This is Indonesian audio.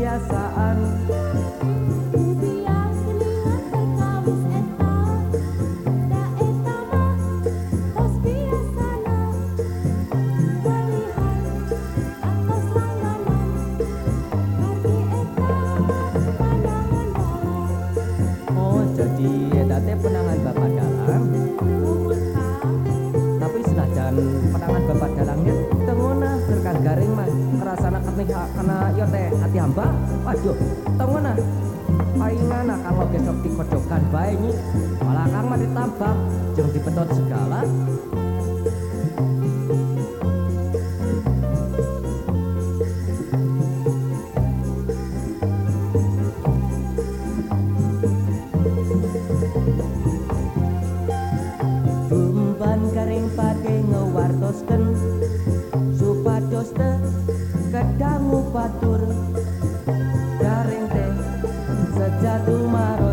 kebiasaan. nih karena yo teh hati hamba waduh tongona palingan nah? Kalau besok dikodokan baik malah kang mah ditambah jangan dipetot segala. batur garing teh sejatu maro